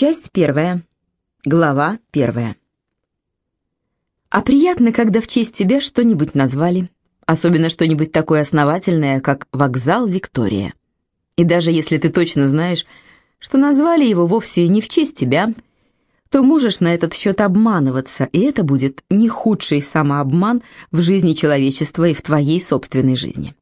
Часть первая. Глава первая. А приятно, когда в честь тебя что-нибудь назвали, особенно что-нибудь такое основательное, как «Вокзал Виктория». И даже если ты точно знаешь, что назвали его вовсе не в честь тебя, то можешь на этот счет обманываться, и это будет не худший самообман в жизни человечества и в твоей собственной жизни.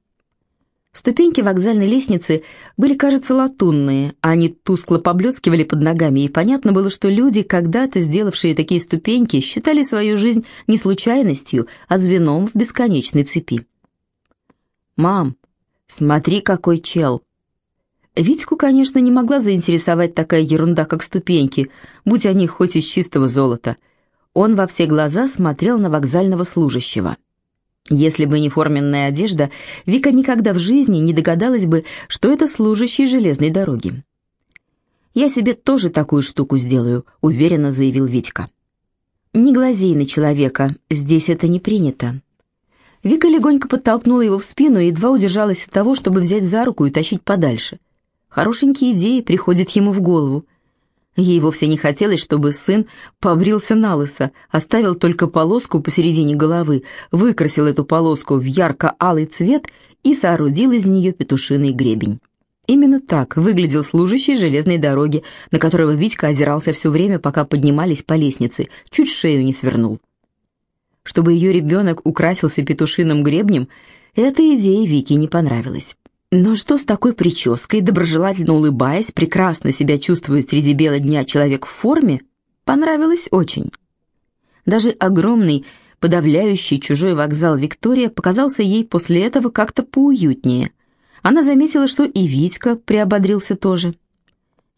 Ступеньки вокзальной лестницы были, кажется, латунные, они тускло поблескивали под ногами, и понятно было, что люди, когда-то сделавшие такие ступеньки, считали свою жизнь не случайностью, а звеном в бесконечной цепи. «Мам, смотри, какой чел!» Витьку, конечно, не могла заинтересовать такая ерунда, как ступеньки, будь они хоть из чистого золота. Он во все глаза смотрел на вокзального служащего – если бы не форменная одежда, Вика никогда в жизни не догадалась бы, что это служащий железной дороги. «Я себе тоже такую штуку сделаю», — уверенно заявил Витька. «Не глазей на человека, здесь это не принято». Вика легонько подтолкнула его в спину и едва удержалась от того, чтобы взять за руку и тащить подальше. Хорошенькие идеи приходят ему в голову — Ей вовсе не хотелось, чтобы сын побрился на лысо, оставил только полоску посередине головы, выкрасил эту полоску в ярко-алый цвет и соорудил из нее петушиный гребень. Именно так выглядел служащий железной дороги, на которого Витька озирался все время, пока поднимались по лестнице, чуть шею не свернул. Чтобы ее ребенок украсился петушиным гребнем, эта идея Вике не понравилась. Но что с такой прической, доброжелательно улыбаясь, прекрасно себя чувствует среди бела дня человек в форме, понравилось очень. Даже огромный, подавляющий чужой вокзал Виктория показался ей после этого как-то поуютнее. Она заметила, что и Витька приободрился тоже.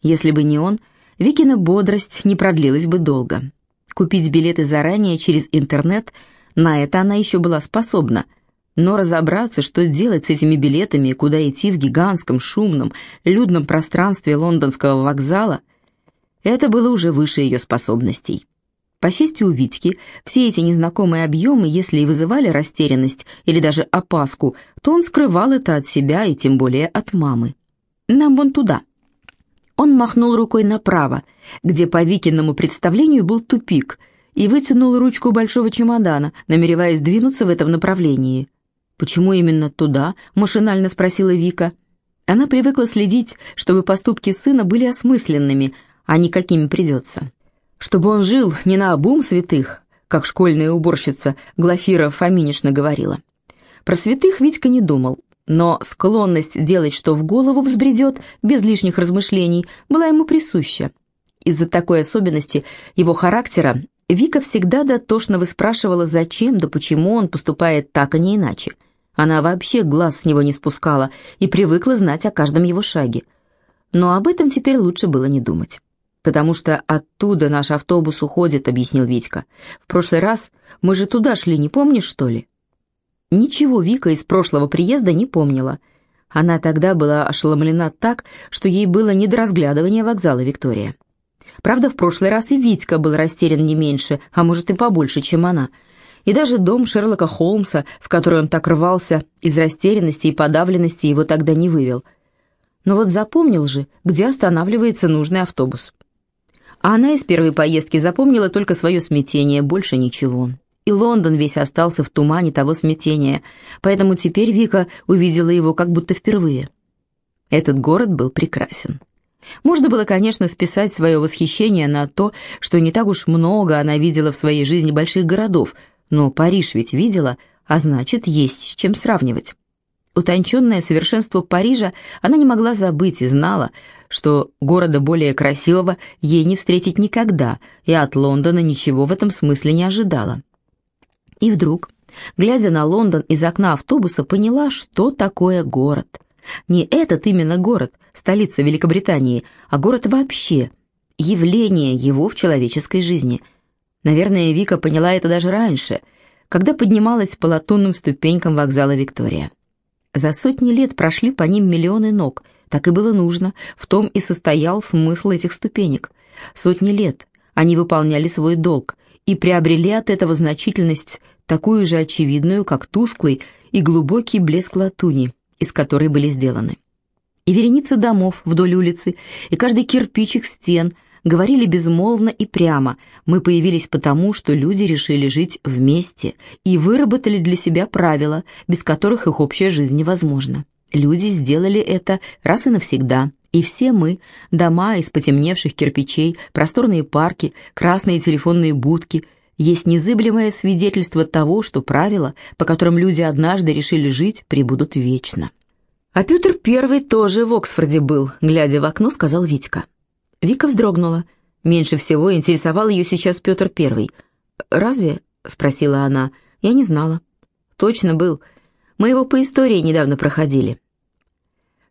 Если бы не он, Викина бодрость не продлилась бы долго. Купить билеты заранее через интернет, на это она еще была способна – но разобраться, что делать с этими билетами и куда идти в гигантском, шумном, людном пространстве лондонского вокзала, это было уже выше ее способностей. По счастью у Витьки, все эти незнакомые объемы, если и вызывали растерянность или даже опаску, то он скрывал это от себя и тем более от мамы. «Нам вон туда». Он махнул рукой направо, где по Викиному представлению был тупик, и вытянул ручку большого чемодана, намереваясь двинуться в этом направлении. «Почему именно туда?» – машинально спросила Вика. Она привыкла следить, чтобы поступки сына были осмысленными, а не какими придется. Чтобы он жил не на обум святых, как школьная уборщица Глафира Фоминишна говорила. Про святых Витька не думал, но склонность делать, что в голову взбредет, без лишних размышлений, была ему присуща. Из-за такой особенности его характера Вика всегда дотошно выспрашивала, зачем да почему он поступает так, а не иначе – она вообще глаз с него не спускала и привыкла знать о каждом его шаге. Но об этом теперь лучше было не думать. «Потому что оттуда наш автобус уходит», — объяснил Витька. «В прошлый раз мы же туда шли, не помнишь, что ли?» Ничего Вика из прошлого приезда не помнила. Она тогда была ошеломлена так, что ей было не до разглядывания вокзала Виктория. Правда, в прошлый раз и Витька был растерян не меньше, а может и побольше, чем она — и даже дом Шерлока Холмса, в который он так рвался, из растерянности и подавленности его тогда не вывел. Но вот запомнил же, где останавливается нужный автобус. А она из первой поездки запомнила только свое смятение, больше ничего. И Лондон весь остался в тумане того смятения, поэтому теперь Вика увидела его как будто впервые. Этот город был прекрасен. Можно было, конечно, списать свое восхищение на то, что не так уж много она видела в своей жизни больших городов, но Париж ведь видела, а значит, есть с чем сравнивать. Утонченное совершенство Парижа она не могла забыть и знала, что города более красивого ей не встретить никогда, и от Лондона ничего в этом смысле не ожидала. И вдруг, глядя на Лондон из окна автобуса, поняла, что такое город. Не этот именно город, столица Великобритании, а город вообще, явление его в человеческой жизни – Наверное, Вика поняла это даже раньше, когда поднималась по латунным ступенькам вокзала Виктория. За сотни лет прошли по ним миллионы ног, так и было нужно, в том и состоял смысл этих ступенек. Сотни лет они выполняли свой долг и приобрели от этого значительность такую же очевидную, как тусклый и глубокий блеск латуни, из которой были сделаны. И вереница домов вдоль улицы, и каждый кирпичик стен – говорили безмолвно и прямо. Мы появились потому, что люди решили жить вместе и выработали для себя правила, без которых их общая жизнь невозможна. Люди сделали это раз и навсегда, и все мы, дома из потемневших кирпичей, просторные парки, красные телефонные будки, есть незыблемое свидетельство того, что правила, по которым люди однажды решили жить, пребудут вечно. А Петр Первый тоже в Оксфорде был, глядя в окно, сказал Витька. Вика вздрогнула. Меньше всего интересовал ее сейчас Петр Первый. «Разве?» — спросила она. «Я не знала». «Точно был. Мы его по истории недавно проходили».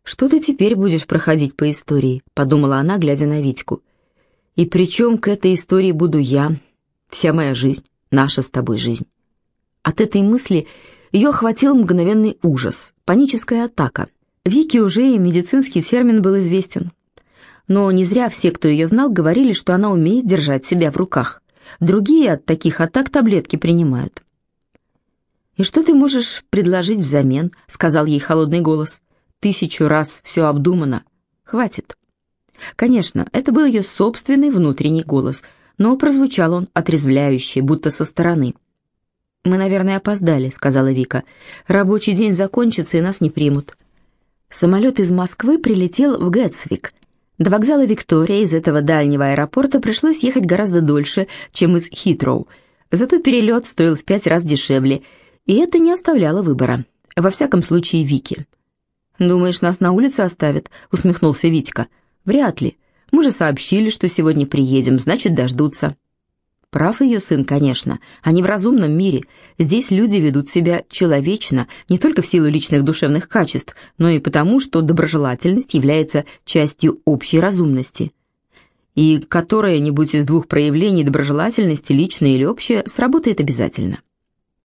«Что ты теперь будешь проходить по истории?» — подумала она, глядя на Витьку. «И при чем к этой истории буду я? Вся моя жизнь, наша с тобой жизнь». От этой мысли ее охватил мгновенный ужас, паническая атака. Вике уже и медицинский термин был известен. Но не зря все, кто ее знал, говорили, что она умеет держать себя в руках. Другие от таких атак таблетки принимают. «И что ты можешь предложить взамен?» — сказал ей холодный голос. «Тысячу раз все обдумано. Хватит». Конечно, это был ее собственный внутренний голос, но прозвучал он отрезвляюще, будто со стороны. «Мы, наверное, опоздали», — сказала Вика. «Рабочий день закончится, и нас не примут». Самолет из Москвы прилетел в Гэтсвик, до вокзала Виктория из этого дальнего аэропорта пришлось ехать гораздо дольше, чем из Хитроу. Зато перелет стоил в пять раз дешевле, и это не оставляло выбора. Во всяком случае, Вики. «Думаешь, нас на улице оставят?» — усмехнулся Витька. «Вряд ли. Мы же сообщили, что сегодня приедем, значит, дождутся». Прав ее сын, конечно. Они в разумном мире. Здесь люди ведут себя человечно, не только в силу личных душевных качеств, но и потому, что доброжелательность является частью общей разумности. И которое-нибудь из двух проявлений доброжелательности, личное или общее, сработает обязательно.